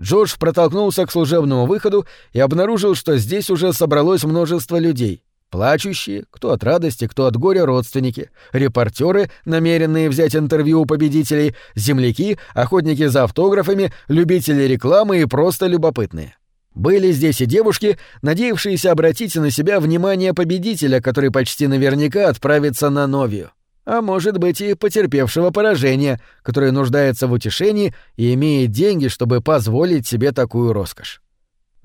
Джордж протолкнулся к служебному выходу и обнаружил, что здесь уже собралось множество людей. Плачущие, кто от радости, кто от горя родственники, репортеры, намеренные взять интервью у победителей, земляки, охотники за автографами, любители рекламы и просто любопытные. Были здесь и девушки, надеявшиеся обратить на себя внимание победителя, который почти наверняка отправится на Новию. А может быть и потерпевшего поражение, который нуждается в утешении и имеет деньги, чтобы позволить себе такую роскошь.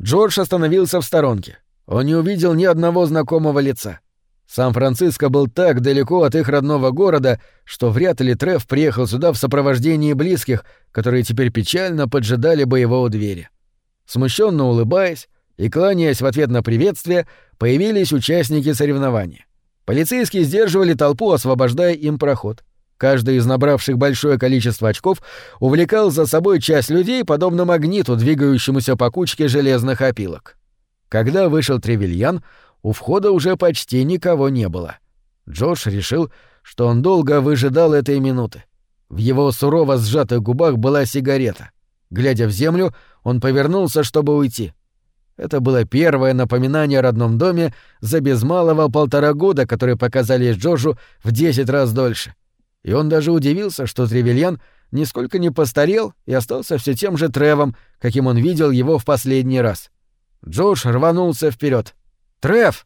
Джордж остановился в сторонке. Он не увидел ни одного знакомого лица. Сан-Франциско был так далеко от их родного города, что вряд ли Треф приехал сюда в сопровождении близких, которые теперь печально поджидали бы его у двери. Смущенно улыбаясь и кланяясь в ответ на приветствие, появились участники соревнования. Полицейские сдерживали толпу, освобождая им проход. Каждый из набравших большое количество очков увлекал за собой часть людей, подобно магниту, двигающемуся по кучке железных опилок. Когда вышел Тревельян, у входа уже почти никого не было. Джош решил, что он долго выжидал этой минуты. В его сурово сжатых губах была сигарета. Глядя в землю, он повернулся, чтобы уйти. Это было первое напоминание о родном доме за без малого полтора года, которые показались Джорджу в десять раз дольше. И он даже удивился, что Тревельян нисколько не постарел и остался все тем же Тревом, каким он видел его в последний раз. Джордж рванулся вперед. «Трев!»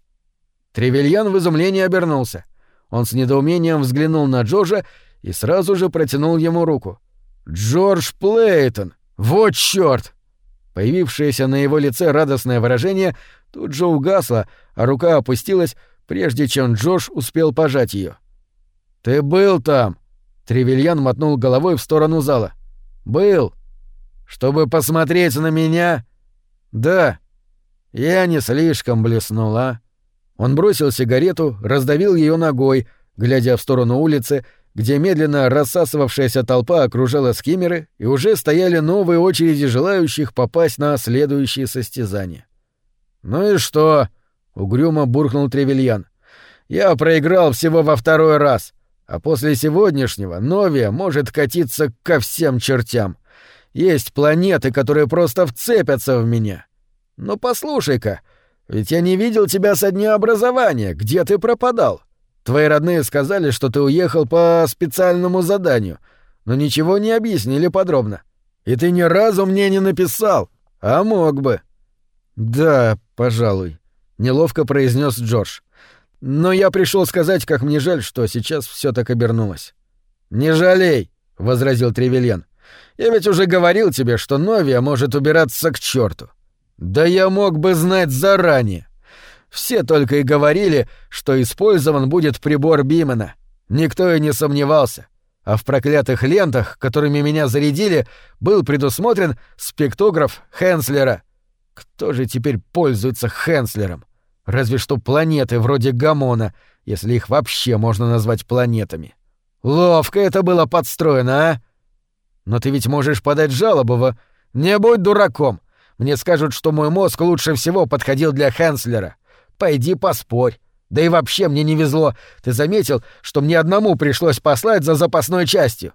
Тревельян в изумлении обернулся. Он с недоумением взглянул на Джорджа и сразу же протянул ему руку. «Джордж Плейтон! Вот чёрт!» Появившееся на его лице радостное выражение тут же угасло, а рука опустилась, прежде чем Джордж успел пожать ее. «Ты был там!» Тревельян мотнул головой в сторону зала. «Был. Чтобы посмотреть на меня?» «Да. Я не слишком блеснула». Он бросил сигарету, раздавил ее ногой, глядя в сторону улицы, где медленно рассасывавшаяся толпа окружала скиммеры и уже стояли новые очереди желающих попасть на следующие состязания. «Ну и что?» — угрюмо буркнул Тревельян. «Я проиграл всего во второй раз, а после сегодняшнего Новия может катиться ко всем чертям. Есть планеты, которые просто вцепятся в меня. Но послушай-ка, ведь я не видел тебя со дня образования, где ты пропадал?» Твои родные сказали, что ты уехал по специальному заданию, но ничего не объяснили подробно. И ты ни разу мне не написал, а мог бы. Да, пожалуй, неловко произнес Джордж. Но я пришел сказать, как мне жаль, что сейчас все так обернулось. Не жалей, возразил Тревельян. Я ведь уже говорил тебе, что Новия может убираться к черту. Да я мог бы знать заранее. Все только и говорили, что использован будет прибор Бимена. Никто и не сомневался. А в проклятых лентах, которыми меня зарядили, был предусмотрен спектограф Хенслера. Кто же теперь пользуется Хенслером? Разве что планеты вроде Гамона, если их вообще можно назвать планетами. Ловко это было подстроено, а? Но ты ведь можешь подать жалобу в... Не будь дураком. Мне скажут, что мой мозг лучше всего подходил для Хенслера. Пойди поспорь. Да и вообще мне не везло. Ты заметил, что мне одному пришлось послать за запасной частью?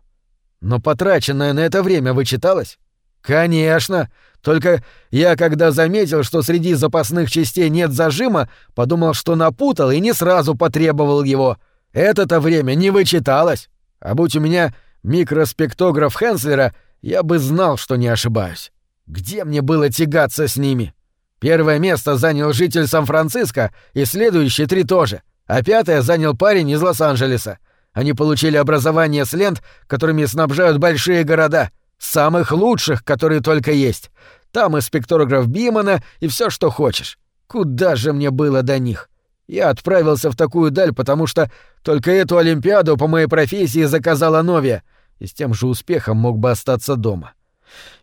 Но потраченное на это время вычиталось? Конечно. Только я, когда заметил, что среди запасных частей нет зажима, подумал, что напутал и не сразу потребовал его. Это-то время не вычиталось. А будь у меня микроспектограф Хенслера, я бы знал, что не ошибаюсь. Где мне было тягаться с ними? Первое место занял житель Сан-Франциско, и следующие три тоже, а пятое занял парень из Лос-Анджелеса. Они получили образование с лент, которыми снабжают большие города, самых лучших, которые только есть. Там и спектрограф Бимана, и все, что хочешь. Куда же мне было до них? Я отправился в такую даль, потому что только эту Олимпиаду по моей профессии заказала Новия, и с тем же успехом мог бы остаться дома.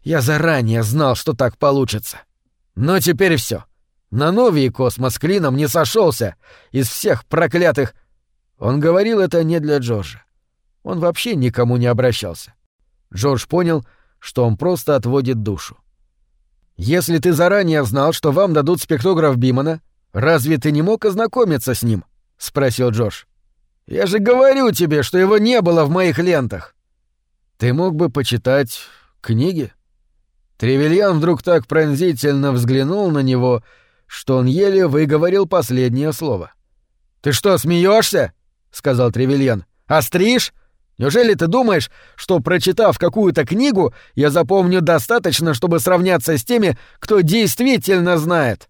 Я заранее знал, что так получится. Но теперь все. На Новий космос клином не сошелся из всех проклятых... Он говорил это не для Джорджа. Он вообще никому не обращался. Джордж понял, что он просто отводит душу. «Если ты заранее знал, что вам дадут спектограф Бимана, разве ты не мог ознакомиться с ним?» — спросил Джордж. «Я же говорю тебе, что его не было в моих лентах!» «Ты мог бы почитать книги?» Тревельян вдруг так пронзительно взглянул на него, что он еле выговорил последнее слово. «Ты что, смеешься? сказал Тревельян. «Остришь? Неужели ты думаешь, что, прочитав какую-то книгу, я запомню достаточно, чтобы сравняться с теми, кто действительно знает?»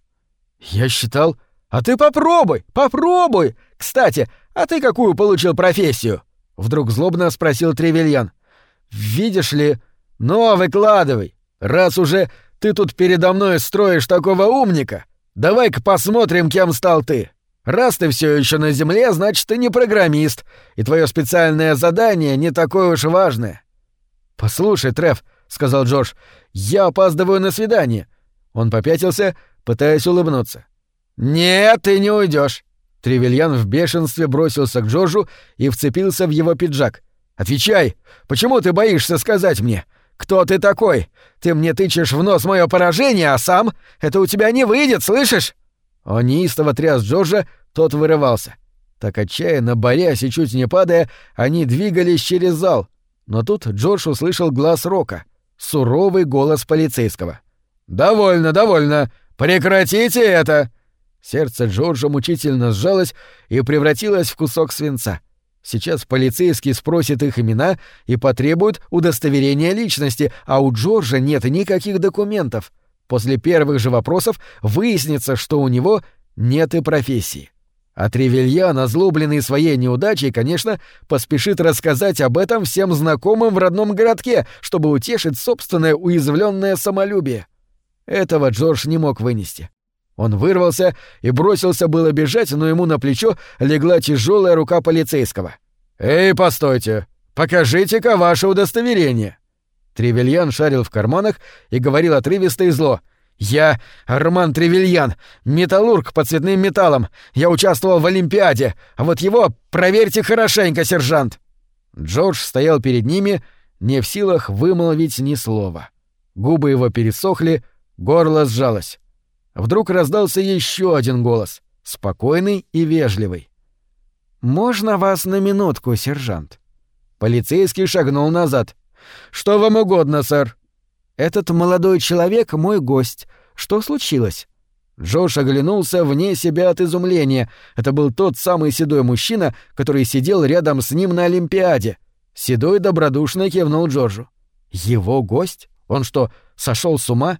«Я считал...» «А ты попробуй, попробуй! Кстати, а ты какую получил профессию?» Вдруг злобно спросил Тревельян. «Видишь ли...» «Ну, выкладывай! Раз уже ты тут передо мной строишь такого умника, давай-ка посмотрим, кем стал ты. Раз ты все еще на Земле, значит, ты не программист, и твое специальное задание не такое уж важное». «Послушай, Треф», — сказал Джордж, — «я опаздываю на свидание». Он попятился, пытаясь улыбнуться. «Нет, ты не уйдешь. Тревельян в бешенстве бросился к Джорджу и вцепился в его пиджак. «Отвечай! Почему ты боишься сказать мне? Кто ты такой? Ты мне тычешь в нос мое поражение, а сам? Это у тебя не выйдет, слышишь?» Он неистово тряс Джорджа, тот вырывался. Так отчаянно, борясь и чуть не падая, они двигались через зал. Но тут Джордж услышал глаз Рока, суровый голос полицейского. «Довольно, довольно! Прекратите это!» Сердце Джорджа мучительно сжалось и превратилось в кусок свинца. Сейчас полицейский спросит их имена и потребует удостоверения личности, а у Джорджа нет никаких документов. После первых же вопросов выяснится, что у него нет и профессии. А Тревельян, озлобленный своей неудачей, конечно, поспешит рассказать об этом всем знакомым в родном городке, чтобы утешить собственное уязвленное самолюбие. Этого Джордж не мог вынести. Он вырвался и бросился было бежать, но ему на плечо легла тяжелая рука полицейского. «Эй, постойте! Покажите-ка ваше удостоверение!» Тревельян шарил в карманах и говорил отрывисто и зло. «Я Роман Тревельян, металлург по цветным металлам. Я участвовал в Олимпиаде, а вот его проверьте хорошенько, сержант!» Джордж стоял перед ними, не в силах вымолвить ни слова. Губы его пересохли, горло сжалось. Вдруг раздался еще один голос, спокойный и вежливый. «Можно вас на минутку, сержант?» Полицейский шагнул назад. «Что вам угодно, сэр?» «Этот молодой человек — мой гость. Что случилось?» Джош оглянулся вне себя от изумления. Это был тот самый седой мужчина, который сидел рядом с ним на Олимпиаде. Седой добродушно кивнул Джорджу. «Его гость? Он что, сошел с ума?»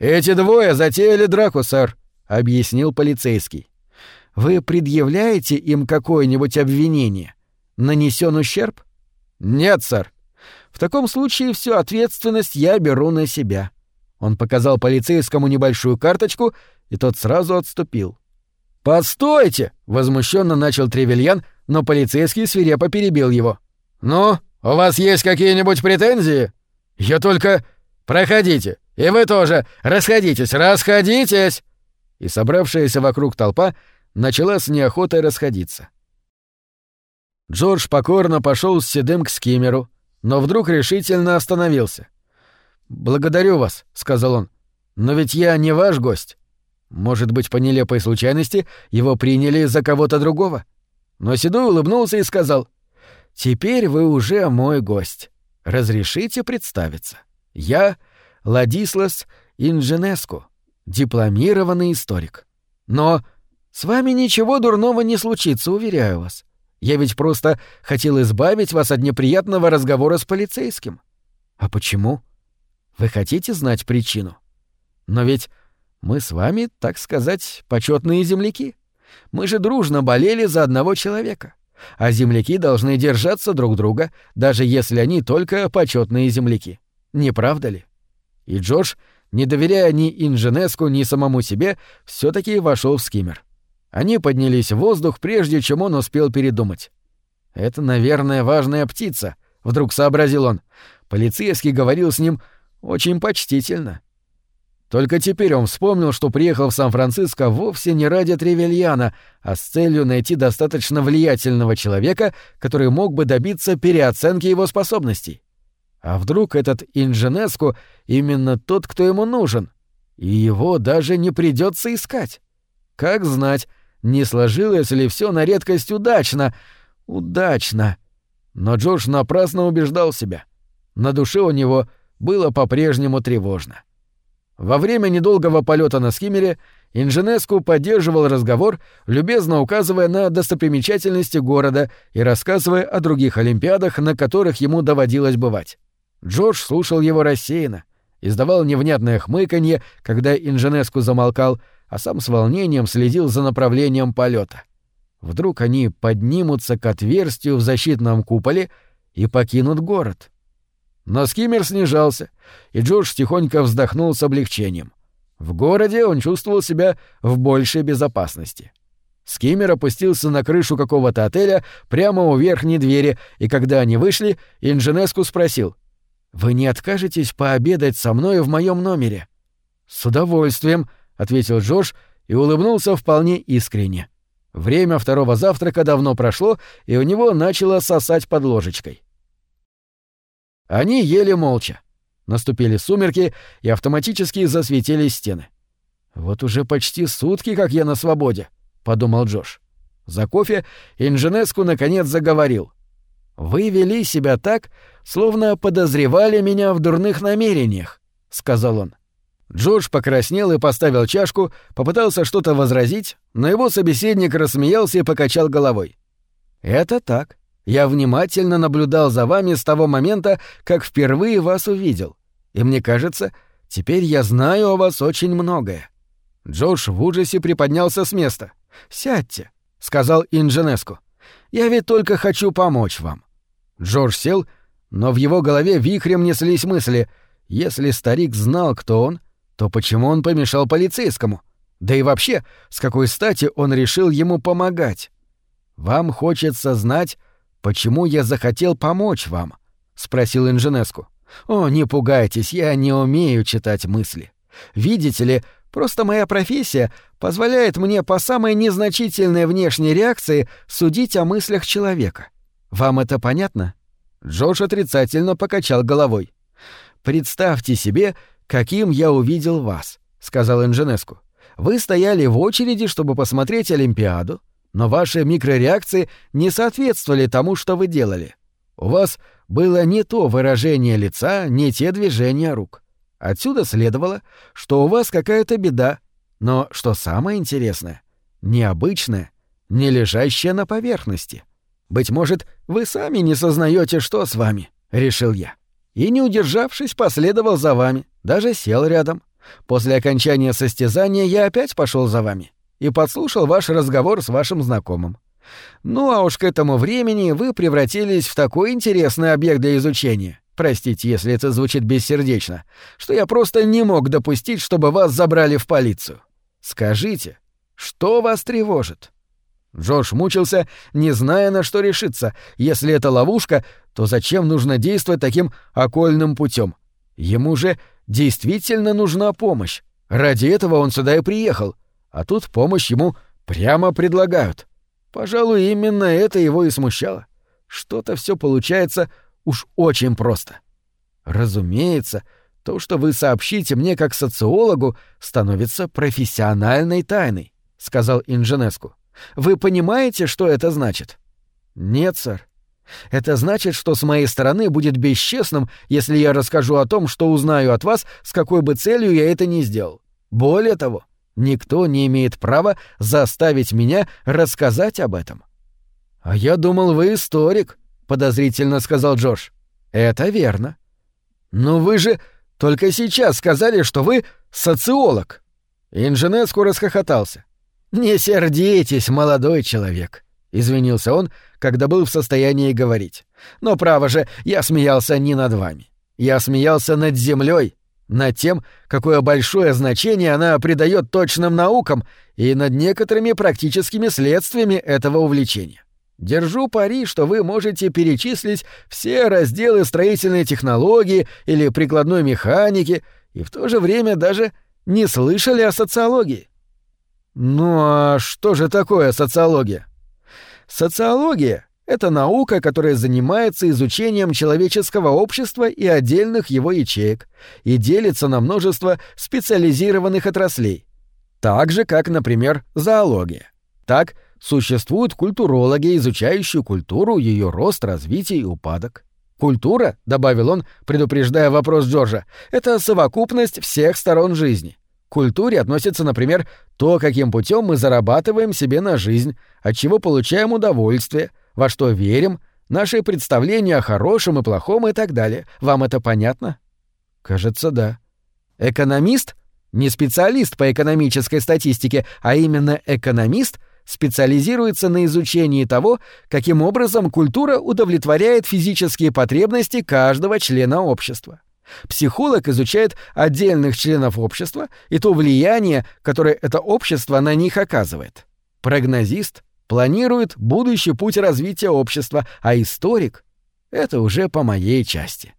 «Эти двое затеяли драку, сэр», — объяснил полицейский. «Вы предъявляете им какое-нибудь обвинение? Нанесен ущерб?» «Нет, сэр. В таком случае всю ответственность я беру на себя». Он показал полицейскому небольшую карточку, и тот сразу отступил. «Постойте!» — возмущенно начал Тревельян, но полицейский свирепо перебил его. «Ну, у вас есть какие-нибудь претензии? Я только... Проходите, и вы тоже! Расходитесь! Расходитесь!» И собравшаяся вокруг толпа начала с неохотой расходиться. Джордж покорно пошел с седым к скиммеру, но вдруг решительно остановился. «Благодарю вас», — сказал он, — «но ведь я не ваш гость. Может быть, по нелепой случайности его приняли за кого-то другого?» Но Седой улыбнулся и сказал, «Теперь вы уже мой гость. Разрешите представиться. Я Ладислас Инженеску, дипломированный историк. Но с вами ничего дурного не случится, уверяю вас. Я ведь просто хотел избавить вас от неприятного разговора с полицейским. А почему? Вы хотите знать причину? Но ведь мы с вами, так сказать, почетные земляки. Мы же дружно болели за одного человека. А земляки должны держаться друг друга, даже если они только почетные земляки. Не правда ли? И Джордж, не доверяя ни Инженеску, ни самому себе, все таки вошел в скиммер. Они поднялись в воздух, прежде чем он успел передумать. «Это, наверное, важная птица», — вдруг сообразил он. Полицейский говорил с ним очень почтительно. Только теперь он вспомнил, что приехал в Сан-Франциско вовсе не ради Тревельяна, а с целью найти достаточно влиятельного человека, который мог бы добиться переоценки его способностей. А вдруг этот Инженеску именно тот, кто ему нужен, и его даже не придется искать? Как знать, не сложилось ли все на редкость удачно? Удачно. Но Джордж напрасно убеждал себя. На душе у него было по-прежнему тревожно. Во время недолгого полета на скиммере Инженеску поддерживал разговор, любезно указывая на достопримечательности города и рассказывая о других олимпиадах, на которых ему доводилось бывать. Джордж слушал его рассеянно, издавал невнятное хмыканье, когда Инженеску замолкал, а сам с волнением следил за направлением полета. Вдруг они поднимутся к отверстию в защитном куполе и покинут город. Но скиммер снижался, и Джордж тихонько вздохнул с облегчением. В городе он чувствовал себя в большей безопасности. Скиммер опустился на крышу какого-то отеля прямо у верхней двери, и когда они вышли, Инженеску спросил. «Вы не откажетесь пообедать со мной в моем номере?» «С удовольствием», — ответил Джордж и улыбнулся вполне искренне. Время второго завтрака давно прошло, и у него начало сосать под ложечкой. Они ели молча. Наступили сумерки, и автоматически засветились стены. «Вот уже почти сутки, как я на свободе», — подумал Джош. За кофе Инженеску наконец заговорил. «Вы вели себя так, словно подозревали меня в дурных намерениях», — сказал он. Джордж покраснел и поставил чашку, попытался что-то возразить, но его собеседник рассмеялся и покачал головой. «Это так. Я внимательно наблюдал за вами с того момента, как впервые вас увидел. И мне кажется, теперь я знаю о вас очень многое». Джордж в ужасе приподнялся с места. «Сядьте», — сказал Инженеску. «Я ведь только хочу помочь вам». Джордж сел, но в его голове вихрем неслись мысли. Если старик знал, кто он, то почему он помешал полицейскому? Да и вообще, с какой стати он решил ему помогать? Вам хочется знать, «Почему я захотел помочь вам?» — спросил Инженеску. «О, не пугайтесь, я не умею читать мысли. Видите ли, просто моя профессия позволяет мне по самой незначительной внешней реакции судить о мыслях человека. Вам это понятно?» Джош отрицательно покачал головой. «Представьте себе, каким я увидел вас», — сказал Инженеску. «Вы стояли в очереди, чтобы посмотреть Олимпиаду, но ваши микрореакции не соответствовали тому, что вы делали. У вас было не то выражение лица, не те движения рук. Отсюда следовало, что у вас какая-то беда, но, что самое интересное, необычная, не лежащая на поверхности. Быть может, вы сами не сознаете, что с вами, решил я. И, не удержавшись, последовал за вами, даже сел рядом. После окончания состязания я опять пошел за вами и подслушал ваш разговор с вашим знакомым. Ну а уж к этому времени вы превратились в такой интересный объект для изучения. Простите, если это звучит бессердечно, что я просто не мог допустить, чтобы вас забрали в полицию. Скажите, что вас тревожит? Джордж мучился, не зная, на что решиться. Если это ловушка, то зачем нужно действовать таким окольным путем? Ему же действительно нужна помощь. Ради этого он сюда и приехал а тут помощь ему прямо предлагают. Пожалуй, именно это его и смущало. Что-то все получается уж очень просто. Разумеется, то, что вы сообщите мне как социологу, становится профессиональной тайной, сказал Инженеску. Вы понимаете, что это значит? Нет, сэр. Это значит, что с моей стороны будет бесчестным, если я расскажу о том, что узнаю от вас, с какой бы целью я это ни сделал. Более того, Никто не имеет права заставить меня рассказать об этом. А я думал, вы историк, подозрительно сказал Джош. Это верно. Но вы же только сейчас сказали, что вы социолог. Инженеску расхохотался. Не сердитесь, молодой человек, извинился он, когда был в состоянии говорить. Но право же, я смеялся не над вами. Я смеялся над землей, над тем, какое большое значение она придает точным наукам и над некоторыми практическими следствиями этого увлечения. Держу пари, что вы можете перечислить все разделы строительной технологии или прикладной механики и в то же время даже не слышали о социологии. Ну а что же такое социология? Социология это наука, которая занимается изучением человеческого общества и отдельных его ячеек и делится на множество специализированных отраслей. Так же, как, например, зоология. Так существуют культурологи, изучающие культуру, ее рост, развитие и упадок. Культура, добавил он, предупреждая вопрос Джорджа, это совокупность всех сторон жизни. К культуре относится, например, то, каким путем мы зарабатываем себе на жизнь, от чего получаем удовольствие, во что верим, наши представления о хорошем и плохом и так далее. Вам это понятно? Кажется, да. Экономист, не специалист по экономической статистике, а именно экономист — специализируется на изучении того, каким образом культура удовлетворяет физические потребности каждого члена общества. Психолог изучает отдельных членов общества и то влияние, которое это общество на них оказывает. Прогнозист планирует будущий путь развития общества, а историк — это уже по моей части.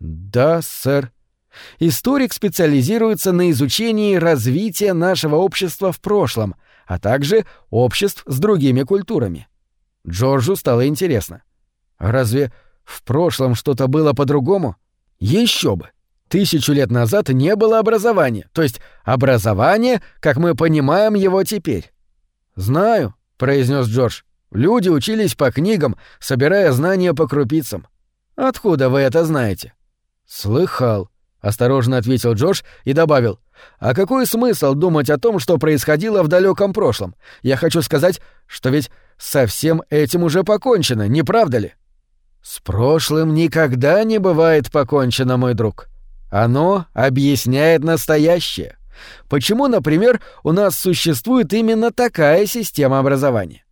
Да, сэр. Историк специализируется на изучении развития нашего общества в прошлом — а также обществ с другими культурами. Джорджу стало интересно. Разве в прошлом что-то было по-другому? Еще бы! Тысячу лет назад не было образования, то есть образование, как мы понимаем его теперь. «Знаю», — произнес Джордж. «Люди учились по книгам, собирая знания по крупицам. Откуда вы это знаете?» «Слыхал», — осторожно ответил Джордж и добавил. А какой смысл думать о том, что происходило в далеком прошлом? Я хочу сказать, что ведь со всем этим уже покончено, не правда ли? С прошлым никогда не бывает покончено, мой друг. Оно объясняет настоящее. Почему, например, у нас существует именно такая система образования?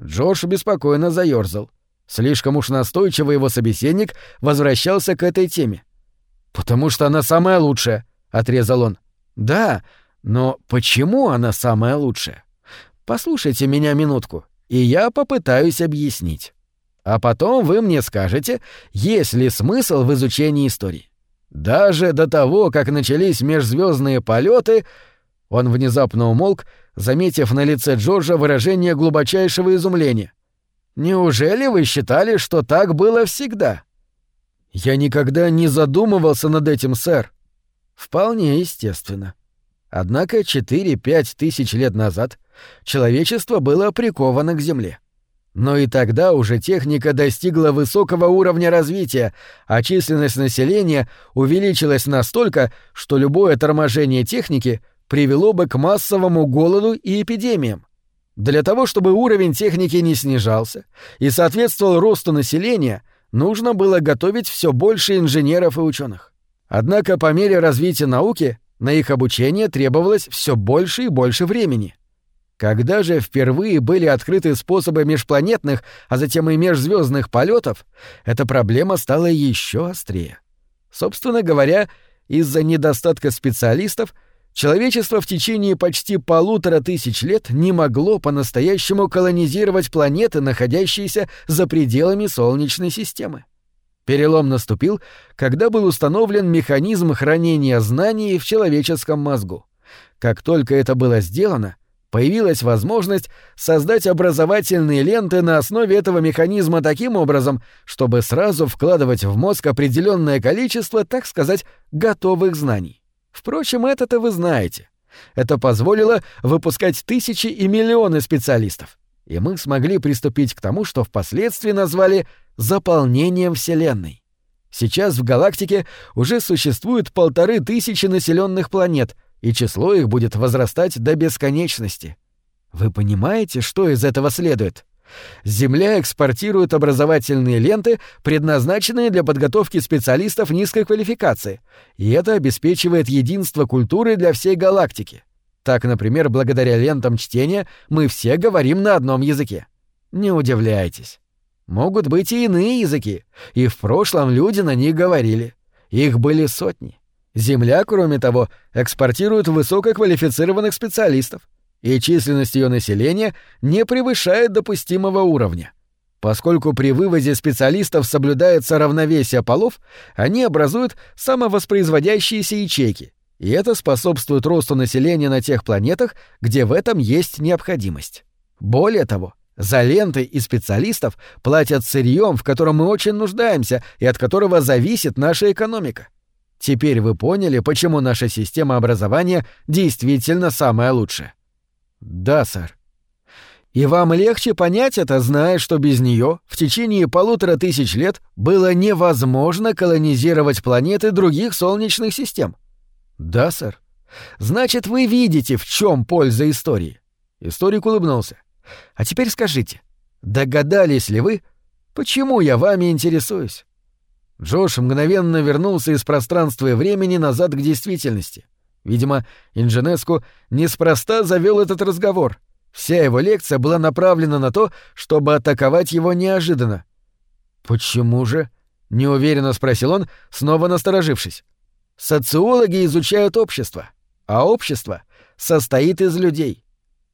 Джош беспокойно заёрзал. Слишком уж настойчиво его собеседник возвращался к этой теме. «Потому что она самая лучшая», — отрезал он. Да, но почему она самая лучшая? Послушайте меня минутку, и я попытаюсь объяснить. А потом вы мне скажете, есть ли смысл в изучении истории. Даже до того, как начались межзвездные полеты, он внезапно умолк, заметив на лице Джорджа выражение глубочайшего изумления. Неужели вы считали, что так было всегда? Я никогда не задумывался над этим, сэр. Вполне естественно. Однако 4-5 тысяч лет назад человечество было приковано к Земле. Но и тогда уже техника достигла высокого уровня развития, а численность населения увеличилась настолько, что любое торможение техники привело бы к массовому голоду и эпидемиям. Для того, чтобы уровень техники не снижался и соответствовал росту населения, нужно было готовить все больше инженеров и ученых. Однако по мере развития науки на их обучение требовалось все больше и больше времени. Когда же впервые были открыты способы межпланетных, а затем и межзвездных полетов, эта проблема стала еще острее. Собственно говоря, из-за недостатка специалистов человечество в течение почти полутора тысяч лет не могло по-настоящему колонизировать планеты, находящиеся за пределами Солнечной системы. Перелом наступил, когда был установлен механизм хранения знаний в человеческом мозгу. Как только это было сделано, появилась возможность создать образовательные ленты на основе этого механизма таким образом, чтобы сразу вкладывать в мозг определенное количество, так сказать, готовых знаний. Впрочем, это-то вы знаете. Это позволило выпускать тысячи и миллионы специалистов. И мы смогли приступить к тому, что впоследствии назвали заполнением Вселенной. Сейчас в галактике уже существует полторы тысячи населенных планет, и число их будет возрастать до бесконечности. Вы понимаете, что из этого следует? Земля экспортирует образовательные ленты, предназначенные для подготовки специалистов низкой квалификации, и это обеспечивает единство культуры для всей галактики. Так, например, благодаря лентам чтения мы все говорим на одном языке. Не удивляйтесь. Могут быть и иные языки, и в прошлом люди на них говорили. Их были сотни. Земля, кроме того, экспортирует высококвалифицированных специалистов, и численность ее населения не превышает допустимого уровня. Поскольку при вывозе специалистов соблюдается равновесие полов, они образуют самовоспроизводящиеся ячейки, и это способствует росту населения на тех планетах, где в этом есть необходимость. Более того, за ленты и специалистов платят сырьем, в котором мы очень нуждаемся и от которого зависит наша экономика. Теперь вы поняли, почему наша система образования действительно самая лучшая? Да, сэр. И вам легче понять это, зная, что без нее в течение полутора тысяч лет было невозможно колонизировать планеты других солнечных систем. Да, сэр. Значит, вы видите, в чем польза истории. Историк улыбнулся. А теперь скажите, догадались ли вы, почему я вами интересуюсь? Джош мгновенно вернулся из пространства и времени назад к действительности. Видимо, Инженеску неспроста завел этот разговор. Вся его лекция была направлена на то, чтобы атаковать его неожиданно. «Почему же?» — неуверенно спросил он, снова насторожившись. «Социологи изучают общество, а общество состоит из людей».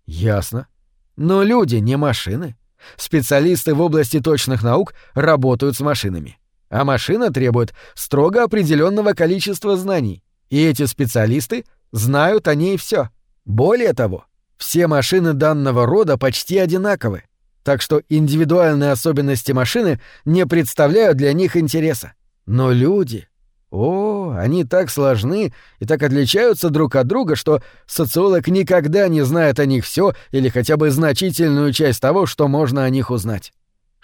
«Ясно. Но люди не машины. Специалисты в области точных наук работают с машинами. А машина требует строго определенного количества знаний. И эти специалисты знают о ней все. Более того, все машины данного рода почти одинаковы, так что индивидуальные особенности машины не представляют для них интереса. Но люди... О, они так сложны и так отличаются друг от друга, что социолог никогда не знает о них все или хотя бы значительную часть того, что можно о них узнать.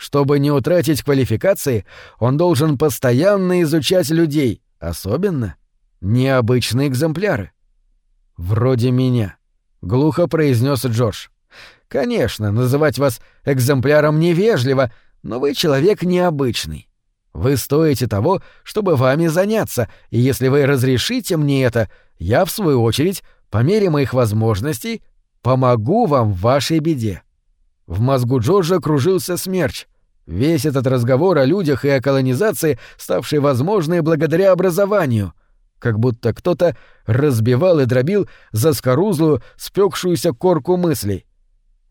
Чтобы не утратить квалификации, он должен постоянно изучать людей, особенно необычные экземпляры. Вроде меня. — глухо произнес Джордж. «Конечно, называть вас экземпляром невежливо, но вы человек необычный. Вы стоите того, чтобы вами заняться, и если вы разрешите мне это, я, в свою очередь, по мере моих возможностей, помогу вам в вашей беде». В мозгу Джорджа кружился смерч. Весь этот разговор о людях и о колонизации, ставший возможной благодаря образованию — как будто кто-то разбивал и дробил заскорузлую, спекшуюся корку мыслей.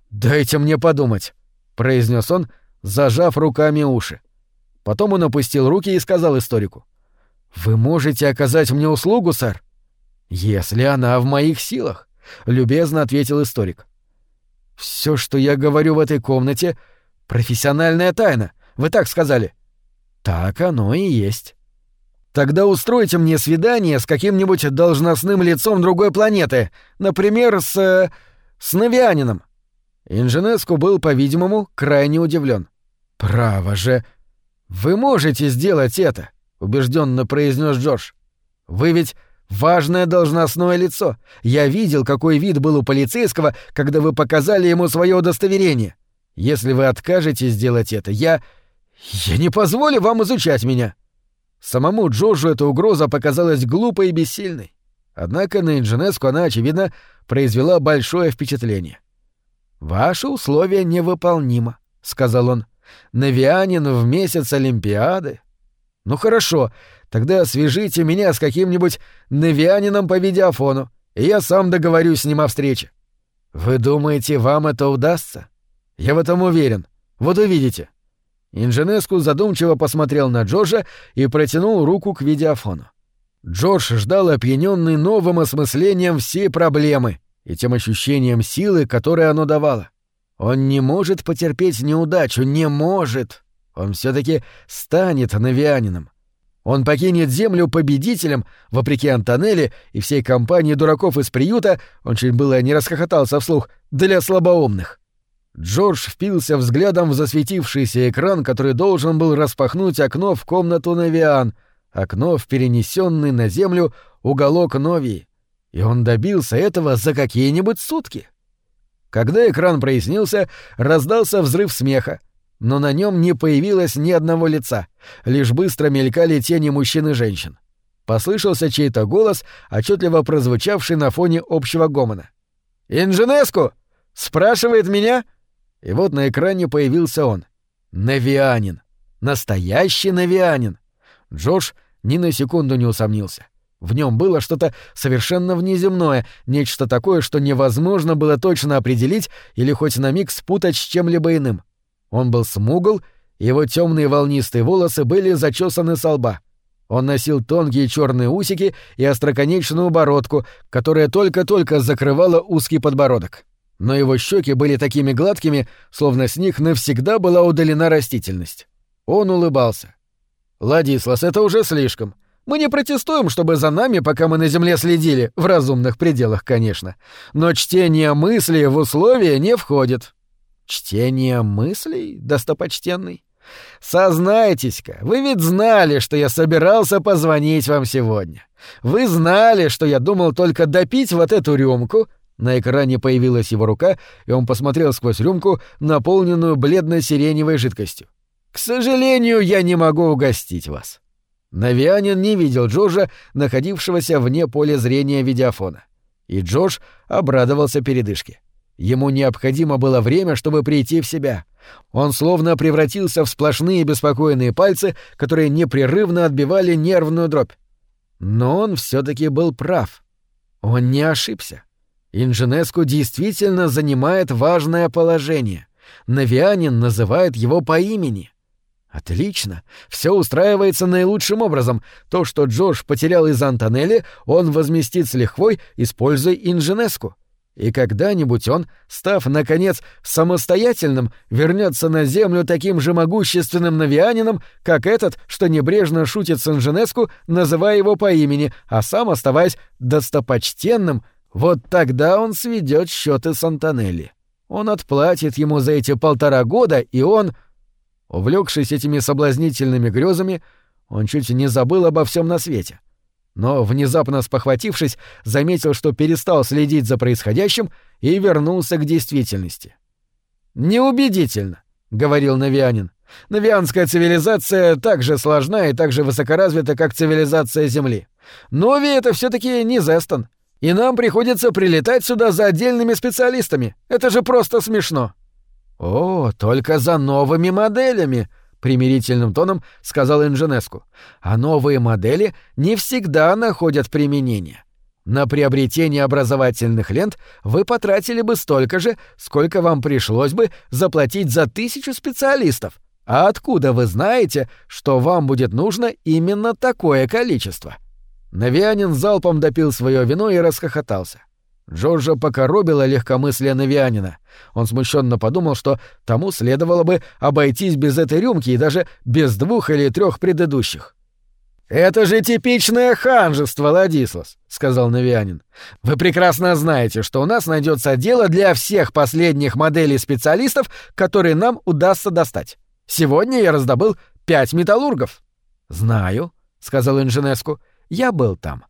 «Дайте мне подумать», — произнес он, зажав руками уши. Потом он опустил руки и сказал историку. «Вы можете оказать мне услугу, сэр?» «Если она в моих силах», — любезно ответил историк. Все, что я говорю в этой комнате, — профессиональная тайна. Вы так сказали?» «Так оно и есть». Тогда устройте мне свидание с каким-нибудь должностным лицом другой планеты, например, с... Э, с Навианином». Инженеску был, по-видимому, крайне удивлен. «Право же! Вы можете сделать это!» — убежденно произнес Джордж. «Вы ведь важное должностное лицо. Я видел, какой вид был у полицейского, когда вы показали ему свое удостоверение. Если вы откажетесь сделать это, я... я не позволю вам изучать меня». Самому Джорджу эта угроза показалась глупой и бессильной. Однако на Инженеску она, очевидно, произвела большое впечатление. «Ваше условие невыполнимо», — сказал он. «Навианин в месяц Олимпиады». «Ну хорошо, тогда свяжите меня с каким-нибудь навианином по видеофону, и я сам договорюсь с ним о встрече». «Вы думаете, вам это удастся?» «Я в этом уверен. Вот увидите». Инженеску задумчиво посмотрел на Джорджа и протянул руку к видеофону. Джордж ждал опьяненный новым осмыслением всей проблемы и тем ощущением силы, которое оно давало. Он не может потерпеть неудачу, не может. Он все таки станет навианином. Он покинет Землю победителем, вопреки Антонелли и всей компании дураков из приюта, он чуть было не расхохотался вслух, для слабоумных. Джордж впился взглядом в засветившийся экран, который должен был распахнуть окно в комнату Навиан, окно в перенесенный на землю уголок Новии. И он добился этого за какие-нибудь сутки. Когда экран прояснился, раздался взрыв смеха, но на нем не появилось ни одного лица, лишь быстро мелькали тени мужчин и женщин. Послышался чей-то голос, отчетливо прозвучавший на фоне общего гомона. «Инженеску! Спрашивает меня?» И вот на экране появился он. Навианин. Настоящий навианин. Джош ни на секунду не усомнился. В нем было что-то совершенно внеземное, нечто такое, что невозможно было точно определить или хоть на миг спутать с чем-либо иным. Он был смугл, его темные волнистые волосы были зачесаны со лба. Он носил тонкие черные усики и остроконечную бородку, которая только-только закрывала узкий подбородок но его щеки были такими гладкими, словно с них навсегда была удалена растительность. Он улыбался. «Ладислас, это уже слишком. Мы не протестуем, чтобы за нами, пока мы на Земле следили, в разумных пределах, конечно. Но чтение мыслей в условия не входит». Чтение мыслей, достопочтенный? Сознайтесь-ка, вы ведь знали, что я собирался позвонить вам сегодня. Вы знали, что я думал только допить вот эту рюмку. На экране появилась его рука, и он посмотрел сквозь рюмку, наполненную бледно-сиреневой жидкостью. К сожалению, я не могу угостить вас. Навианин не видел Джорджа, находившегося вне поля зрения видеофона. И Джордж обрадовался передышке. Ему необходимо было время, чтобы прийти в себя. Он словно превратился в сплошные беспокойные пальцы, которые непрерывно отбивали нервную дробь. Но он все таки был прав. Он не ошибся. Инженеску действительно занимает важное положение. Навианин называет его по имени. Отлично. Все устраивается наилучшим образом. То, что Джордж потерял из Антонелли, он возместит с лихвой, используя Инженеску. И когда-нибудь он, став, наконец, самостоятельным, вернется на Землю таким же могущественным навианином, как этот, что небрежно шутит с Инженеску, называя его по имени, а сам оставаясь достопочтенным, вот тогда он сведет счеты с Антонелли. Он отплатит ему за эти полтора года, и он... Увлекшись этими соблазнительными грезами, он чуть не забыл обо всем на свете — но, внезапно спохватившись, заметил, что перестал следить за происходящим и вернулся к действительности. «Неубедительно», — говорил Навианин. «Навианская цивилизация так же сложна и так же высокоразвита, как цивилизация Земли. Нови — это все таки не Зестон. И нам приходится прилетать сюда за отдельными специалистами. Это же просто смешно». «О, только за новыми моделями», примирительным тоном сказал Инженеску. А новые модели не всегда находят применение. На приобретение образовательных лент вы потратили бы столько же, сколько вам пришлось бы заплатить за тысячу специалистов. А откуда вы знаете, что вам будет нужно именно такое количество? Навианин залпом допил свое вино и расхохотался. Джорджа покоробило легкомыслие Навианина. Он смущенно подумал, что тому следовало бы обойтись без этой рюмки и даже без двух или трех предыдущих. «Это же типичное ханжество, Ладислас», — сказал Навианин. «Вы прекрасно знаете, что у нас найдется дело для всех последних моделей специалистов, которые нам удастся достать. Сегодня я раздобыл пять металлургов». «Знаю», — сказал Инженеску. «Я был там».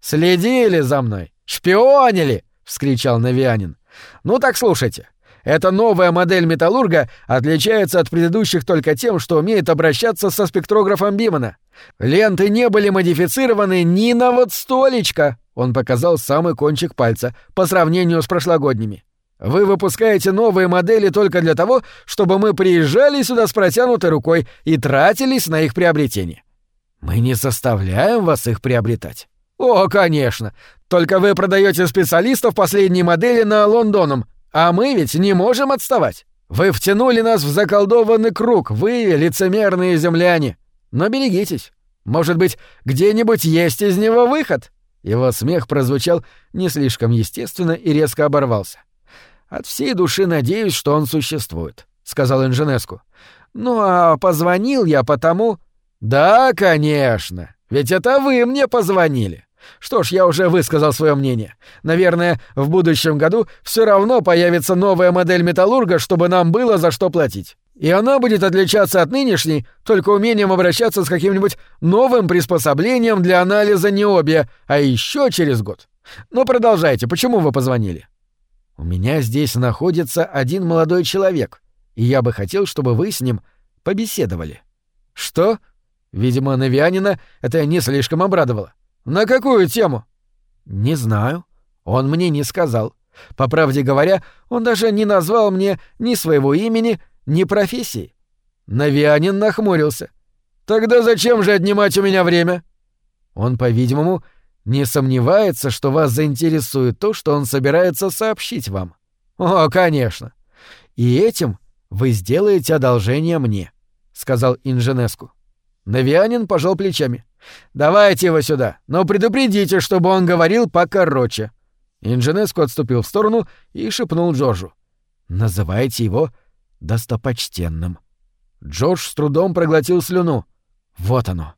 «Следили за мной. «Шпионили!» — вскричал Навианин. «Ну так слушайте. Эта новая модель металлурга отличается от предыдущих только тем, что умеет обращаться со спектрографом Бимана. Ленты не были модифицированы ни на вот столечко!» Он показал самый кончик пальца по сравнению с прошлогодними. Вы выпускаете новые модели только для того, чтобы мы приезжали сюда с протянутой рукой и тратились на их приобретение. Мы не заставляем вас их приобретать. О, конечно. Только вы продаете специалистов последней модели на Лондоном, а мы ведь не можем отставать. Вы втянули нас в заколдованный круг, вы лицемерные земляне. Но берегитесь. Может быть, где-нибудь есть из него выход? Его смех прозвучал не слишком естественно и резко оборвался. От всей души надеюсь, что он существует, сказал Инженеску. Ну а позвонил я потому. Да, конечно. Ведь это вы мне позвонили. Что ж, я уже высказал свое мнение. Наверное, в будущем году все равно появится новая модель металлурга, чтобы нам было за что платить. И она будет отличаться от нынешней только умением обращаться с каким-нибудь новым приспособлением для анализа необия, а еще через год. Но продолжайте, почему вы позвонили? У меня здесь находится один молодой человек, и я бы хотел, чтобы вы с ним побеседовали. Что? Видимо, Навианина это не слишком обрадовало. «На какую тему?» «Не знаю. Он мне не сказал. По правде говоря, он даже не назвал мне ни своего имени, ни профессии». Навианин нахмурился. «Тогда зачем же отнимать у меня время?» Он, по-видимому, не сомневается, что вас заинтересует то, что он собирается сообщить вам. О, конечно. И этим вы сделаете одолжение мне, сказал Инженеску. Навианин пожал плечами. «Давайте его сюда, но предупредите, чтобы он говорил покороче». Инженеску отступил в сторону и шепнул Джорджу. «Называйте его достопочтенным». Джордж с трудом проглотил слюну. Вот оно.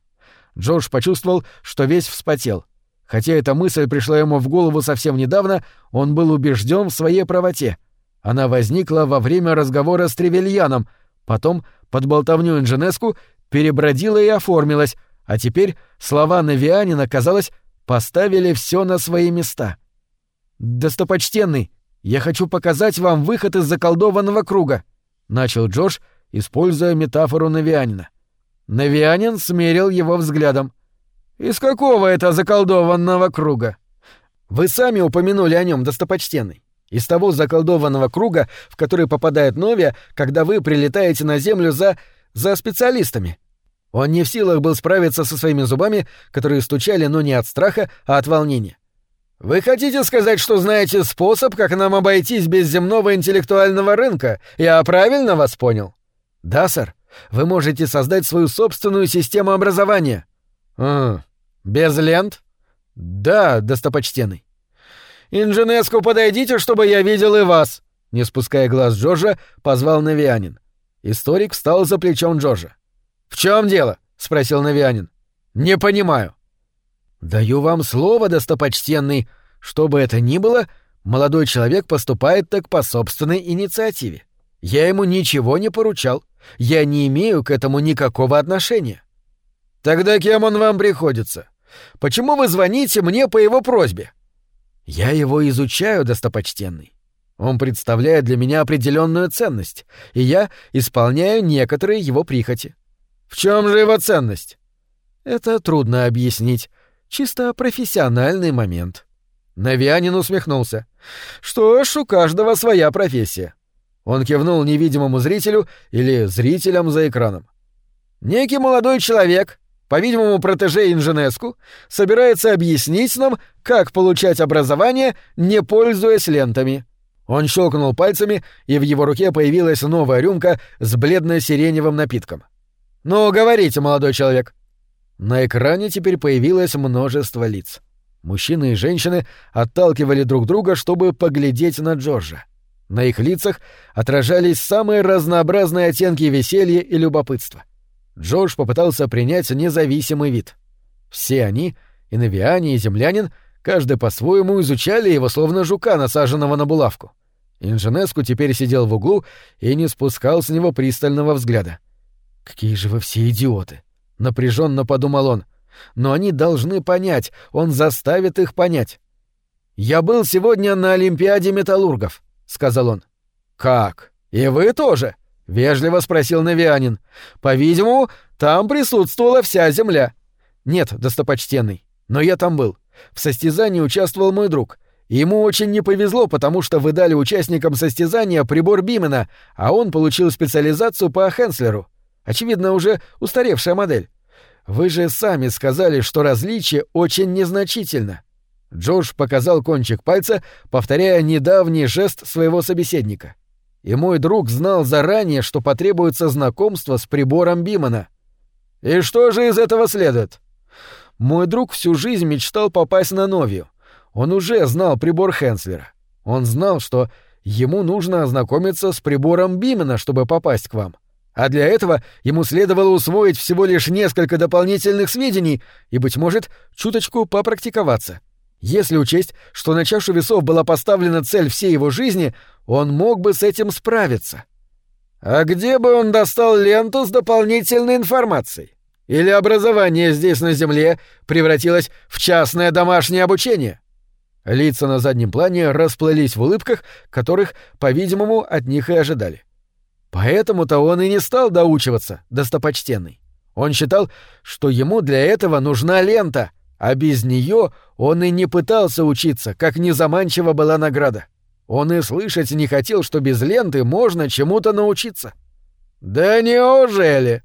Джордж почувствовал, что весь вспотел. Хотя эта мысль пришла ему в голову совсем недавно, он был убежден в своей правоте. Она возникла во время разговора с Тревельяном, потом, под болтовню Инженеску, перебродила и оформилась, а теперь слова Навианина, казалось, поставили все на свои места. «Достопочтенный, я хочу показать вам выход из заколдованного круга», — начал Джош, используя метафору Навианина. Навианин смерил его взглядом. «Из какого это заколдованного круга?» «Вы сами упомянули о нем, достопочтенный. Из того заколдованного круга, в который попадает Новия, когда вы прилетаете на Землю за... за специалистами. Он не в силах был справиться со своими зубами, которые стучали, но не от страха, а от волнения. «Вы хотите сказать, что знаете способ, как нам обойтись без земного интеллектуального рынка? Я правильно вас понял?» «Да, сэр. Вы можете создать свою собственную систему образования». «Хм, без лент?» «Да, достопочтенный». «Инженеску подойдите, чтобы я видел и вас!» Не спуская глаз Джорджа, позвал Навианин. Историк встал за плечом Джорджа. «В чем дело?» — спросил Навианин. «Не понимаю». «Даю вам слово, достопочтенный. Что бы это ни было, молодой человек поступает так по собственной инициативе. Я ему ничего не поручал. Я не имею к этому никакого отношения». «Тогда кем он вам приходится? Почему вы звоните мне по его просьбе?» Я его изучаю, достопочтенный. Он представляет для меня определенную ценность, и я исполняю некоторые его прихоти. В чем же его ценность? Это трудно объяснить. Чисто профессиональный момент. Навианин усмехнулся. Что ж, у каждого своя профессия. Он кивнул невидимому зрителю или зрителям за экраном. Некий молодой человек, по-видимому, протеже Инженеску, собирается объяснить нам, как получать образование, не пользуясь лентами. Он щелкнул пальцами, и в его руке появилась новая рюмка с бледно-сиреневым напитком. «Ну, говорите, молодой человек». На экране теперь появилось множество лиц. Мужчины и женщины отталкивали друг друга, чтобы поглядеть на Джорджа. На их лицах отражались самые разнообразные оттенки веселья и любопытства — Джордж попытался принять независимый вид. Все они, и навиане, и землянин, каждый по-своему изучали его, словно жука, насаженного на булавку. Инженеску теперь сидел в углу и не спускал с него пристального взгляда. «Какие же вы все идиоты!» — напряженно подумал он. «Но они должны понять, он заставит их понять». «Я был сегодня на Олимпиаде металлургов», — сказал он. «Как? И вы тоже?» — вежливо спросил Навианин. «По-видимому, там присутствовала вся земля». «Нет, достопочтенный, но я там был. В состязании участвовал мой друг. Ему очень не повезло, потому что вы дали участникам состязания прибор Бимена, а он получил специализацию по Хенслеру. Очевидно, уже устаревшая модель. Вы же сами сказали, что различие очень незначительно». Джордж показал кончик пальца, повторяя недавний жест своего собеседника и мой друг знал заранее, что потребуется знакомство с прибором Бимана. И что же из этого следует? Мой друг всю жизнь мечтал попасть на Новию. Он уже знал прибор Хенслера. Он знал, что ему нужно ознакомиться с прибором Бимена, чтобы попасть к вам. А для этого ему следовало усвоить всего лишь несколько дополнительных сведений и, быть может, чуточку попрактиковаться. Если учесть, что на чашу весов была поставлена цель всей его жизни, он мог бы с этим справиться. А где бы он достал ленту с дополнительной информацией? Или образование здесь на Земле превратилось в частное домашнее обучение? Лица на заднем плане расплылись в улыбках, которых, по-видимому, от них и ожидали. Поэтому-то он и не стал доучиваться, достопочтенный. Он считал, что ему для этого нужна лента, а без нее он и не пытался учиться, как незаманчива была награда. Он и слышать не хотел, что без ленты можно чему-то научиться. «Да неужели?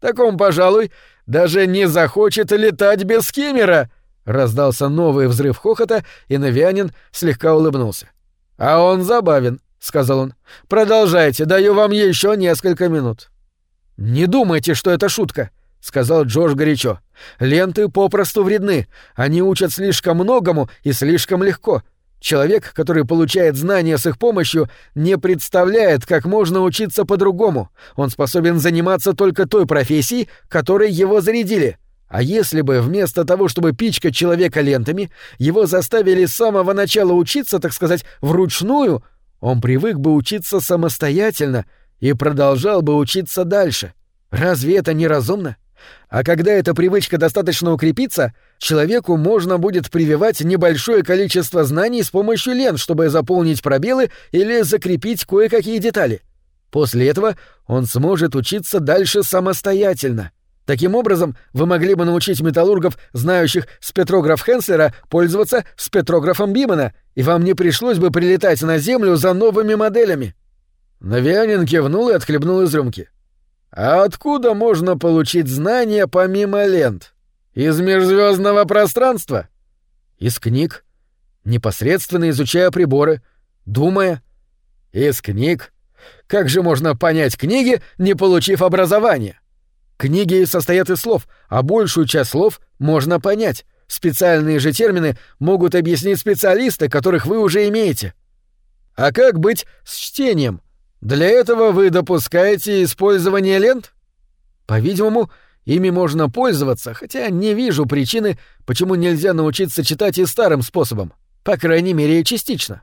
Так он, пожалуй, даже не захочет летать без скиммера!» Раздался новый взрыв хохота, и Навианин слегка улыбнулся. «А он забавен», — сказал он. «Продолжайте, даю вам еще несколько минут». «Не думайте, что это шутка», — сказал Джордж горячо. «Ленты попросту вредны. Они учат слишком многому и слишком легко. Человек, который получает знания с их помощью, не представляет, как можно учиться по-другому. Он способен заниматься только той профессией, которой его зарядили. А если бы вместо того, чтобы пичкать человека лентами, его заставили с самого начала учиться, так сказать, вручную, он привык бы учиться самостоятельно и продолжал бы учиться дальше. Разве это не разумно? А когда эта привычка достаточно укрепится, человеку можно будет прививать небольшое количество знаний с помощью лент, чтобы заполнить пробелы или закрепить кое-какие детали. После этого он сможет учиться дальше самостоятельно. Таким образом, вы могли бы научить металлургов, знающих спектрограф Хенслера, пользоваться спектрографом Бимана, и вам не пришлось бы прилетать на Землю за новыми моделями. Навианин кивнул и отхлебнул из рюмки. А откуда можно получить знания помимо лент? Из межзвездного пространства? Из книг. Непосредственно изучая приборы, думая. Из книг. Как же можно понять книги, не получив образования? Книги состоят из слов, а большую часть слов можно понять. Специальные же термины могут объяснить специалисты, которых вы уже имеете. А как быть с чтением? Для этого вы допускаете использование лент? По-видимому, ими можно пользоваться, хотя не вижу причины, почему нельзя научиться читать и старым способом, по крайней мере, частично.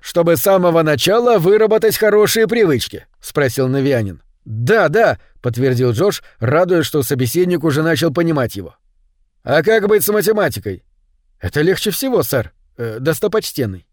Чтобы с самого начала выработать хорошие привычки, спросил Навианин. Да, да, подтвердил Джош, радуясь, что собеседник уже начал понимать его. А как быть с математикой? Это легче всего, сэр. Э, достопочтенный.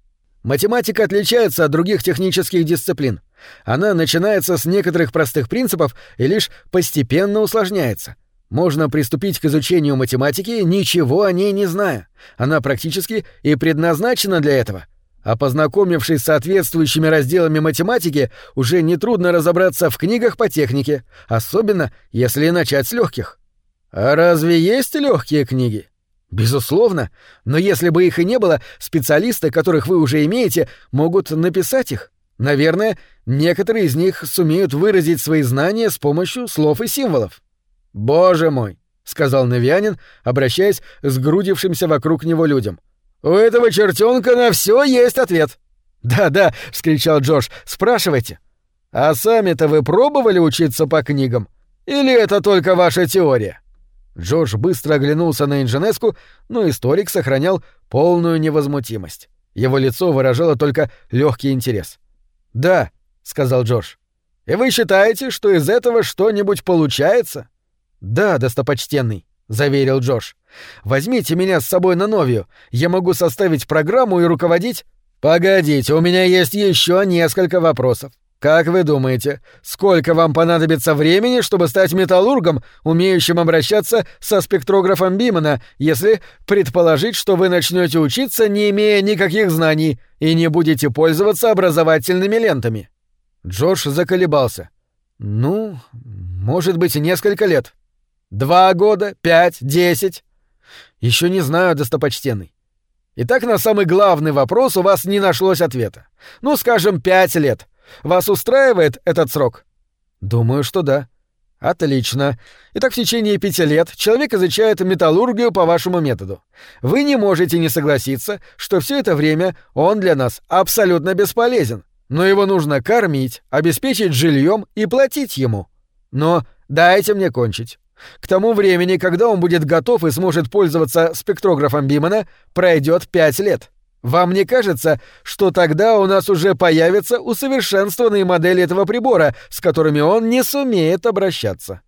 Математика отличается от других технических дисциплин. Она начинается с некоторых простых принципов и лишь постепенно усложняется. Можно приступить к изучению математики, ничего о ней не зная. Она практически и предназначена для этого. А познакомившись с соответствующими разделами математики, уже нетрудно разобраться в книгах по технике, особенно если начать с легких. А разве есть легкие книги? Безусловно, но если бы их и не было, специалисты, которых вы уже имеете, могут написать их. Наверное, некоторые из них сумеют выразить свои знания с помощью слов и символов. Боже мой, сказал Навианин, обращаясь к сгрудившимся вокруг него людям. У этого чертенка на все есть ответ. Да-да, вскричал Джош. Спрашивайте. А сами-то вы пробовали учиться по книгам? Или это только ваша теория? Джордж быстро оглянулся на инженеску, но историк сохранял полную невозмутимость. Его лицо выражало только легкий интерес. «Да», — сказал Джордж. «И вы считаете, что из этого что-нибудь получается?» «Да, достопочтенный», — заверил Джордж. «Возьмите меня с собой на Новию. Я могу составить программу и руководить...» «Погодите, у меня есть еще несколько вопросов. Как вы думаете, сколько вам понадобится времени, чтобы стать металлургом, умеющим обращаться со спектрографом Бимана, если предположить, что вы начнете учиться, не имея никаких знаний, и не будете пользоваться образовательными лентами? Джош заколебался. Ну, может быть, несколько лет. Два года, пять, десять. Еще не знаю, достопочтенный. Итак, на самый главный вопрос у вас не нашлось ответа. Ну, скажем, пять лет — вас устраивает этот срок? Думаю, что да. Отлично. Итак, в течение пяти лет человек изучает металлургию по вашему методу. Вы не можете не согласиться, что все это время он для нас абсолютно бесполезен. Но его нужно кормить, обеспечить жильем и платить ему. Но дайте мне кончить. К тому времени, когда он будет готов и сможет пользоваться спектрографом Бимана, пройдет пять лет. Вам не кажется, что тогда у нас уже появятся усовершенствованные модели этого прибора, с которыми он не сумеет обращаться?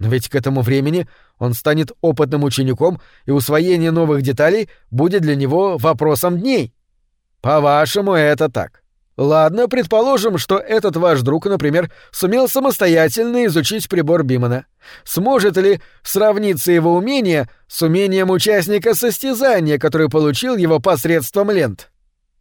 Но ведь к этому времени он станет опытным учеником, и усвоение новых деталей будет для него вопросом дней. По-вашему, это так. Ладно, предположим, что этот ваш друг, например, сумел самостоятельно изучить прибор Бимана. Сможет ли сравниться его умение с умением участника состязания, который получил его посредством лент?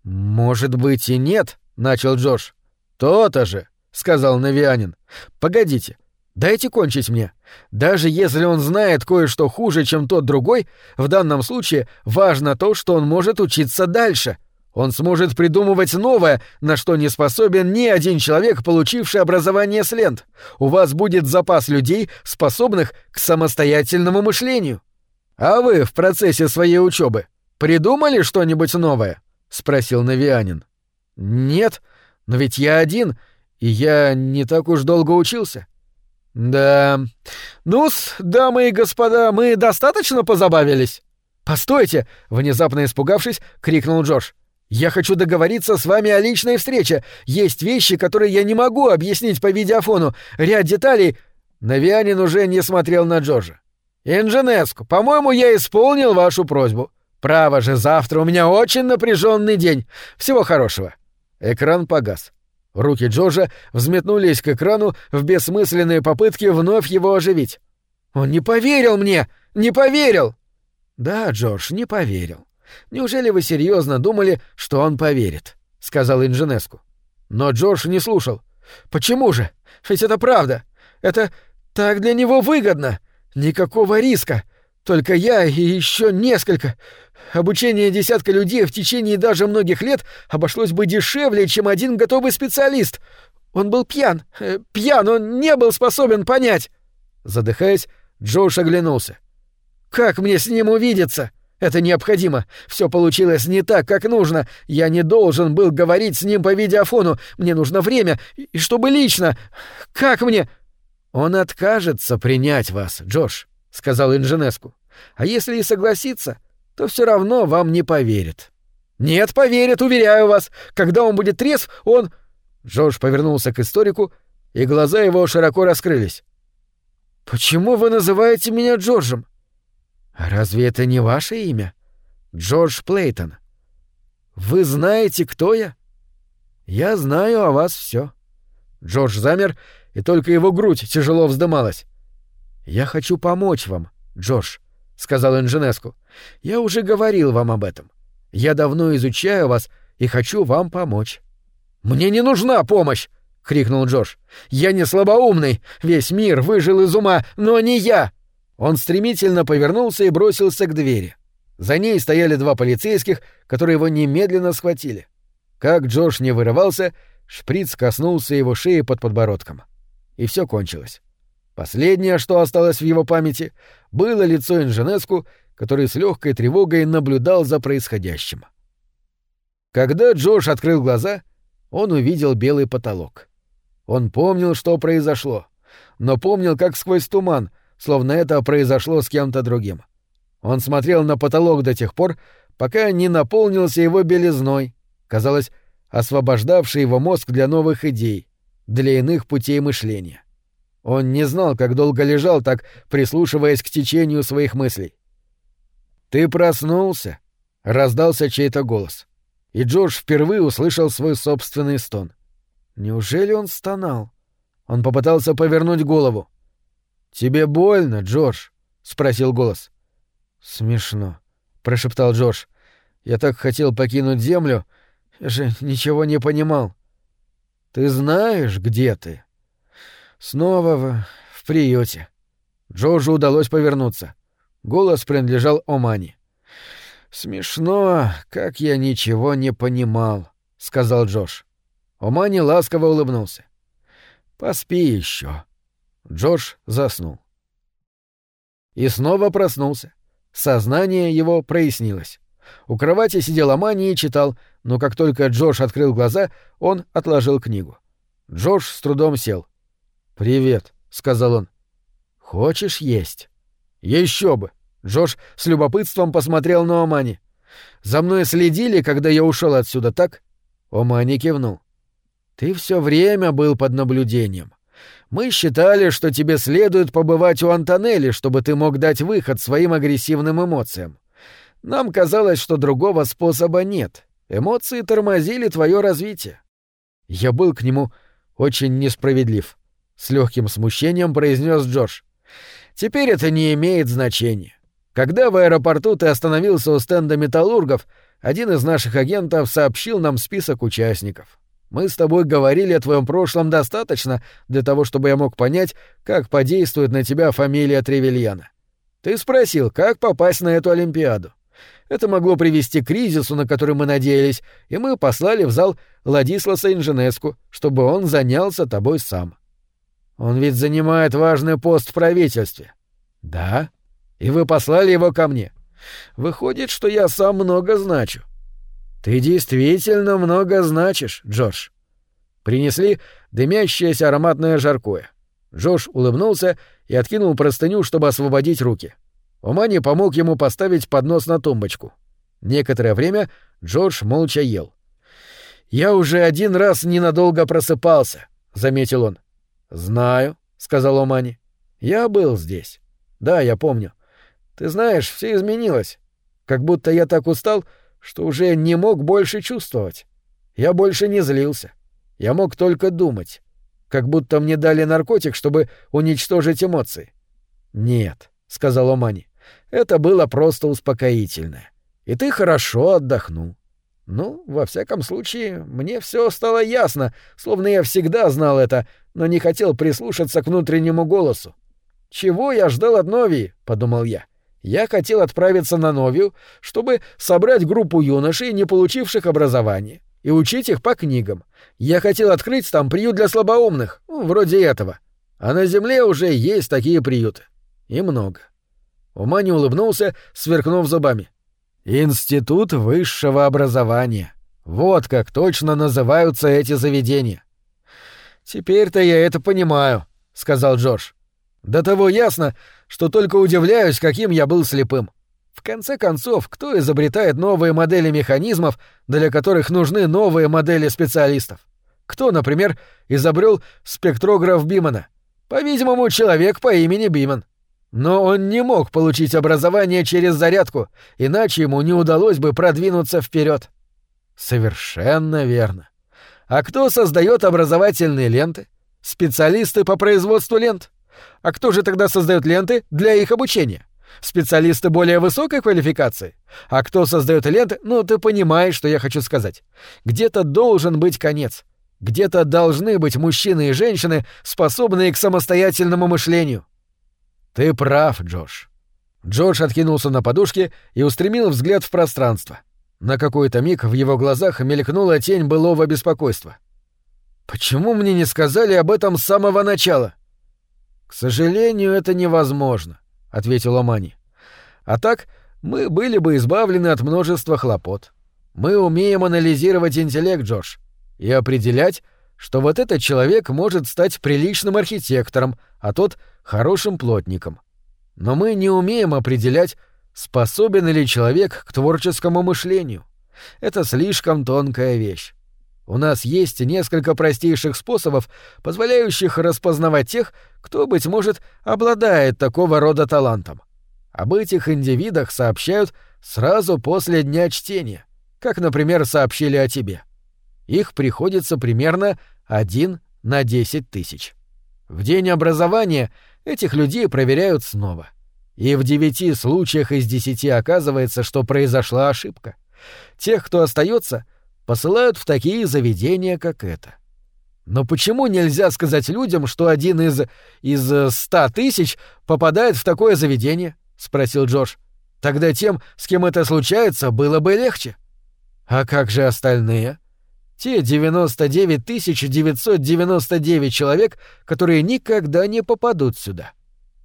Может быть и нет, начал Джош. То-то же, сказал Навианин. Погодите, Дайте кончить мне. Даже если он знает кое-что хуже, чем тот другой, в данном случае важно то, что он может учиться дальше, он сможет придумывать новое, на что не способен ни один человек, получивший образование с лент. У вас будет запас людей, способных к самостоятельному мышлению. А вы в процессе своей учебы придумали что-нибудь новое? спросил Навианин. Нет, но ведь я один, и я не так уж долго учился. Да. Ну-с, дамы и господа, мы достаточно позабавились. Постойте, внезапно испугавшись, крикнул Джош. Я хочу договориться с вами о личной встрече. Есть вещи, которые я не могу объяснить по видеофону. Ряд деталей...» Навианин уже не смотрел на Джорджа. «Инженеску, по-моему, я исполнил вашу просьбу. Право же, завтра у меня очень напряженный день. Всего хорошего». Экран погас. Руки Джорджа взметнулись к экрану в бессмысленные попытки вновь его оживить. «Он не поверил мне! Не поверил!» «Да, Джордж, не поверил. Неужели вы серьезно думали, что он поверит?» — сказал Инженеску. Но Джордж не слушал. «Почему же? Ведь это правда. Это так для него выгодно. Никакого риска. Только я и еще несколько. Обучение десятка людей в течение даже многих лет обошлось бы дешевле, чем один готовый специалист. Он был пьян. Э, пьян, он не был способен понять. Задыхаясь, Джош оглянулся. «Как мне с ним увидеться?» Это необходимо. Все получилось не так, как нужно. Я не должен был говорить с ним по видеофону. Мне нужно время, и чтобы лично. Как мне...» «Он откажется принять вас, Джош», — сказал Инженеску. «А если и согласится, то все равно вам не поверит». «Нет, поверит, уверяю вас. Когда он будет трезв, он...» Джош повернулся к историку, и глаза его широко раскрылись. «Почему вы называете меня Джорджем?» Разве это не ваше имя? Джордж Плейтон. Вы знаете, кто я? Я знаю о вас все. Джордж замер, и только его грудь тяжело вздымалась. Я хочу помочь вам, Джордж, сказал Инженеску. Я уже говорил вам об этом. Я давно изучаю вас и хочу вам помочь. Мне не нужна помощь, крикнул Джордж. Я не слабоумный, весь мир выжил из ума, но не я. Он стремительно повернулся и бросился к двери. За ней стояли два полицейских, которые его немедленно схватили. Как Джош не вырывался, шприц коснулся его шеи под подбородком. И все кончилось. Последнее, что осталось в его памяти, было лицо Инженеску, который с легкой тревогой наблюдал за происходящим. Когда Джош открыл глаза, он увидел белый потолок. Он помнил, что произошло, но помнил, как сквозь туман — словно это произошло с кем-то другим. Он смотрел на потолок до тех пор, пока не наполнился его белизной, казалось, освобождавший его мозг для новых идей, для иных путей мышления. Он не знал, как долго лежал так, прислушиваясь к течению своих мыслей. «Ты проснулся?» — раздался чей-то голос. И Джордж впервые услышал свой собственный стон. Неужели он стонал? Он попытался повернуть голову. «Тебе больно, Джордж?» — спросил голос. «Смешно», — прошептал Джордж. «Я так хотел покинуть Землю, я же ничего не понимал». «Ты знаешь, где ты?» «Снова в, в приюте». Джорджу удалось повернуться. Голос принадлежал Омани. «Смешно, как я ничего не понимал», — сказал Джош. Омани ласково улыбнулся. «Поспи еще. Джордж заснул. И снова проснулся. Сознание его прояснилось. У кровати сидел Амани и читал, но как только Джордж открыл глаза, он отложил книгу. Джордж с трудом сел. «Привет», — сказал он. «Хочешь есть?» «Еще бы!» Джордж с любопытством посмотрел на Омани. «За мной следили, когда я ушел отсюда, так?» Омани кивнул. «Ты все время был под наблюдением. Мы считали, что тебе следует побывать у Антонелли, чтобы ты мог дать выход своим агрессивным эмоциям. Нам казалось, что другого способа нет. Эмоции тормозили твое развитие. Я был к нему очень несправедлив. С легким смущением произнес Джордж. Теперь это не имеет значения. Когда в аэропорту ты остановился у стенда металлургов, один из наших агентов сообщил нам список участников. Мы с тобой говорили о твоем прошлом достаточно для того, чтобы я мог понять, как подействует на тебя фамилия Тревельяна. Ты спросил, как попасть на эту Олимпиаду. Это могло привести к кризису, на который мы надеялись, и мы послали в зал Ладисласа Инженеску, чтобы он занялся тобой сам. Он ведь занимает важный пост в правительстве. Да. И вы послали его ко мне. Выходит, что я сам много значу. «Ты действительно много значишь, Джордж». Принесли дымящееся ароматное жаркое. Джордж улыбнулся и откинул простыню, чтобы освободить руки. Умани помог ему поставить поднос на тумбочку. Некоторое время Джордж молча ел. «Я уже один раз ненадолго просыпался», — заметил он. «Знаю», — сказал Омани. «Я был здесь. Да, я помню. Ты знаешь, все изменилось. Как будто я так устал, что уже не мог больше чувствовать. Я больше не злился. Я мог только думать. Как будто мне дали наркотик, чтобы уничтожить эмоции. «Нет», — сказал Омани, — «это было просто успокоительное. И ты хорошо отдохнул. Ну, во всяком случае, мне все стало ясно, словно я всегда знал это, но не хотел прислушаться к внутреннему голосу. «Чего я ждал от Новии?» — подумал я. Я хотел отправиться на Новию, чтобы собрать группу юношей, не получивших образования, и учить их по книгам. Я хотел открыть там приют для слабоумных, ну, вроде этого. А на Земле уже есть такие приюты. И много. Умани улыбнулся, сверкнув зубами. «Институт высшего образования. Вот как точно называются эти заведения». «Теперь-то я это понимаю», — сказал Джордж. «До того ясно, что только удивляюсь, каким я был слепым. В конце концов, кто изобретает новые модели механизмов, для которых нужны новые модели специалистов? Кто, например, изобрел спектрограф Бимана? По-видимому, человек по имени Биман. Но он не мог получить образование через зарядку, иначе ему не удалось бы продвинуться вперед. Совершенно верно. А кто создает образовательные ленты? Специалисты по производству лент. А кто же тогда создает ленты для их обучения? Специалисты более высокой квалификации? А кто создает ленты? Ну, ты понимаешь, что я хочу сказать. Где-то должен быть конец. Где-то должны быть мужчины и женщины, способные к самостоятельному мышлению. Ты прав, Джош. Джордж откинулся на подушке и устремил взгляд в пространство. На какой-то миг в его глазах мелькнула тень былого беспокойства. «Почему мне не сказали об этом с самого начала?» «К сожалению, это невозможно. — ответил Омани. «А так мы были бы избавлены от множества хлопот. Мы умеем анализировать интеллект, Джош, и определять, что вот этот человек может стать приличным архитектором, а тот — хорошим плотником. Но мы не умеем определять, способен ли человек к творческому мышлению. Это слишком тонкая вещь. У нас есть несколько простейших способов, позволяющих распознавать тех, кто, быть может, обладает такого рода талантом. Об этих индивидах сообщают сразу после дня чтения, как, например, сообщили о тебе. Их приходится примерно один на десять тысяч. В день образования этих людей проверяют снова. И в девяти случаях из десяти оказывается, что произошла ошибка. Тех, кто остается, посылают в такие заведения, как это. Но почему нельзя сказать людям, что один из... из э, ста тысяч попадает в такое заведение? — спросил Джордж. Тогда тем, с кем это случается, было бы легче. А как же остальные? Те 99 999 человек, которые никогда не попадут сюда.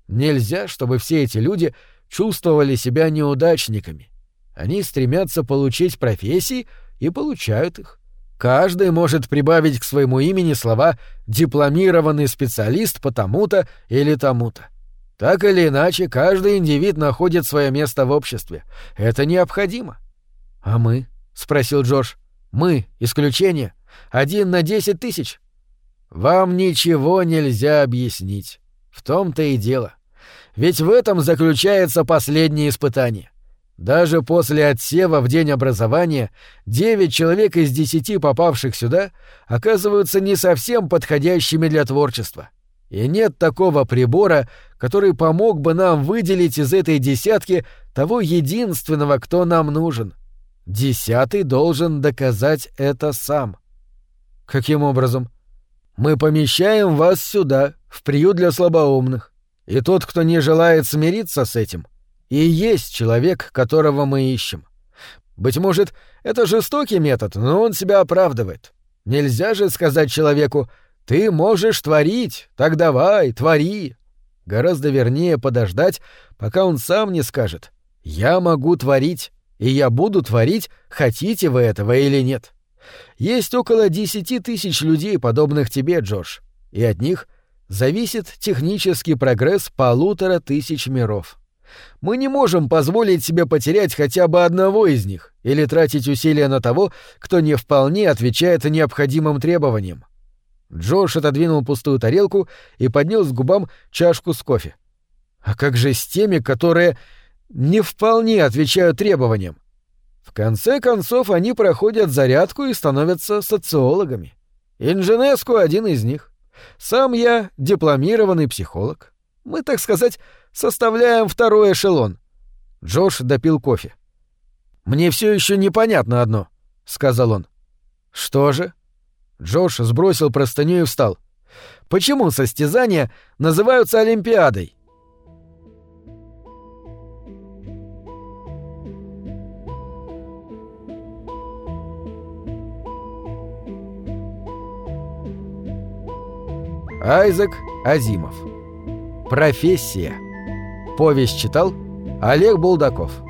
Нельзя, чтобы все эти люди чувствовали себя неудачниками. Они стремятся получить профессии и получают их. Каждый может прибавить к своему имени слова «дипломированный специалист по тому-то или тому-то». Так или иначе, каждый индивид находит свое место в обществе. Это необходимо. — А мы? — спросил Джордж. — Мы — исключение. Один на десять тысяч. Вам ничего нельзя объяснить. В том-то и дело. Ведь в этом заключается последнее испытание. Даже после отсева в день образования девять человек из десяти попавших сюда оказываются не совсем подходящими для творчества. И нет такого прибора, который помог бы нам выделить из этой десятки того единственного, кто нам нужен. Десятый должен доказать это сам. Каким образом? Мы помещаем вас сюда, в приют для слабоумных. И тот, кто не желает смириться с этим — и есть человек, которого мы ищем. Быть может, это жестокий метод, но он себя оправдывает. Нельзя же сказать человеку «ты можешь творить, так давай, твори». Гораздо вернее подождать, пока он сам не скажет «я могу творить, и я буду творить, хотите вы этого или нет». Есть около десяти тысяч людей, подобных тебе, Джордж, и от них зависит технический прогресс полутора тысяч миров. Мы не можем позволить себе потерять хотя бы одного из них или тратить усилия на того, кто не вполне отвечает необходимым требованиям. Джош отодвинул пустую тарелку и поднес к губам чашку с кофе. А как же с теми, которые не вполне отвечают требованиям? В конце концов, они проходят зарядку и становятся социологами. Инженеску один из них. Сам я дипломированный психолог. Мы, так сказать, составляем второй эшелон. Джош допил кофе. Мне все еще непонятно одно, сказал он. Что же? Джош сбросил простыню и встал. Почему состязания называются Олимпиадой? Айзек Азимов. Профессия. Повесть читал Олег Булдаков.